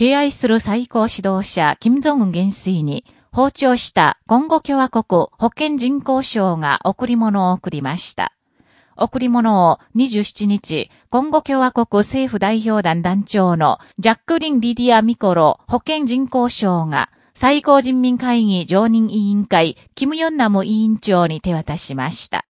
敬愛する最高指導者、金正恩元帥に、訪朝した今後共和国保健人口省が贈り物を贈りました。贈り物を27日、今後共和国政府代表団団長のジャックリン・リディア・ミコロ保健人口省が最高人民会議常任委員会、キム・ヨンナム委員長に手渡しました。